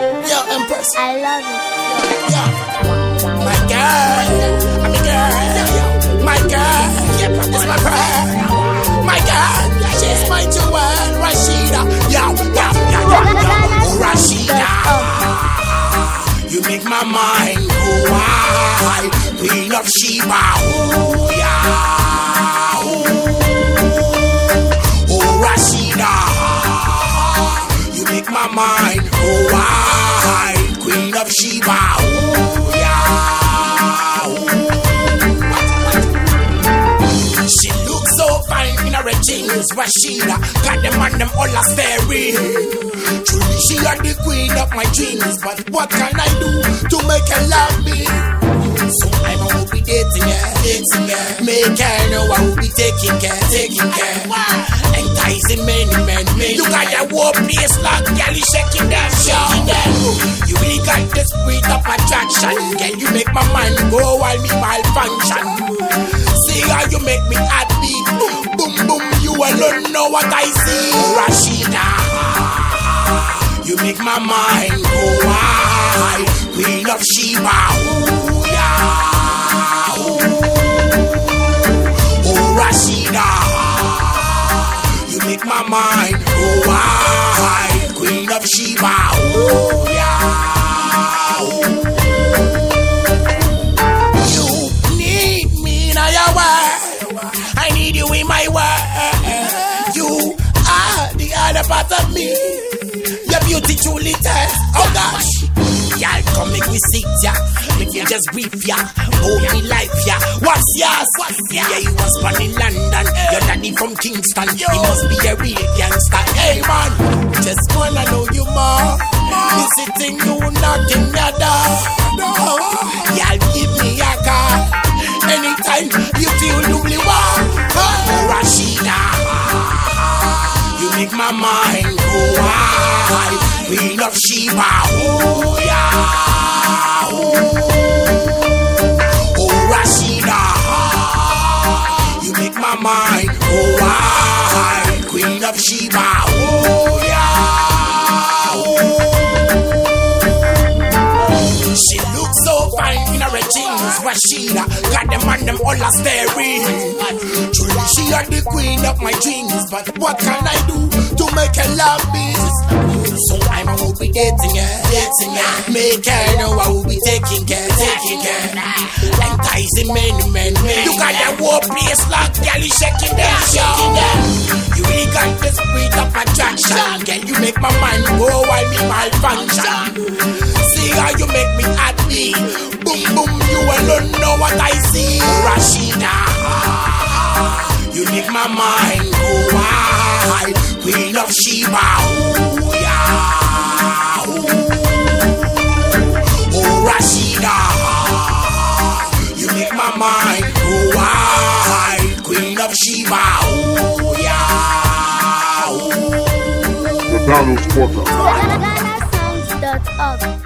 Yo, Empress. I love it. Yo. My girl. I'm a girl. My girl. It's my prayer. My girl. She's my jewel. Rashida. Yo, yo, yo, yo, yo. Rashida. You make my mind go wild. Queen of Sheba. Oh, yeah. Oh, oh Rashida. You make my mind go wild. Queen of Sheba. Oh, yeah. She looks so fine in her jeans, Rashida. Got them on them all a staring. Truly, she are the queen of my dreams. But what can I do to make her love me? So I'm gonna be dating her, dating her. Make her know I will be taking care, taking care. Enticing many men, many You got that war place like you shaking that, that. You really got the spirit of attraction. Can you make my mind go while me malfunction. See how you make me happy. Boom, boom, you alone know what I see. Rashida, you make my mind go wild. Queen of Sheba, ooh, yeah. Ooh. Oh, Rashida, my mind oh, go wild. Queen of Sheba, ooh, yeah. You need me in your world. I need you in my world. You are the other part of me. Your beauty truly tells. Oh gosh. Y'all come make me sit ya. You just brief ya. Hold me life ya. What's yours? What's yours? yeah, you was born in London. Your daddy from Kingston. He must be a real gangster. Hey man, just wanna know you more. Visiting you knocking your door. Y'all give me a call. Anytime you feel newly warm. Oh, Rashida. You make my mind go wild. Queen of Sheba, oh of Sheba, oh yeah. She looks so fine in her red jeans, Rashida. Got them on them all a staring. Truly, she are the queen of my dreams. But what can I do to make her love Dating her, dating her. Make her know I will be taking care, taking care. Enticing many men, many You got that war place like girl, you shaking them, shaking. You really got the spirit of attraction, girl. You make my mind go while me malfunction. See how you make me happy. Boom, boom, you alone know what I see. Rashida, you make my mind Queen of Sheba, ooh, yeah. Ooh. The Donald's Quarter. GhanaSounds.org.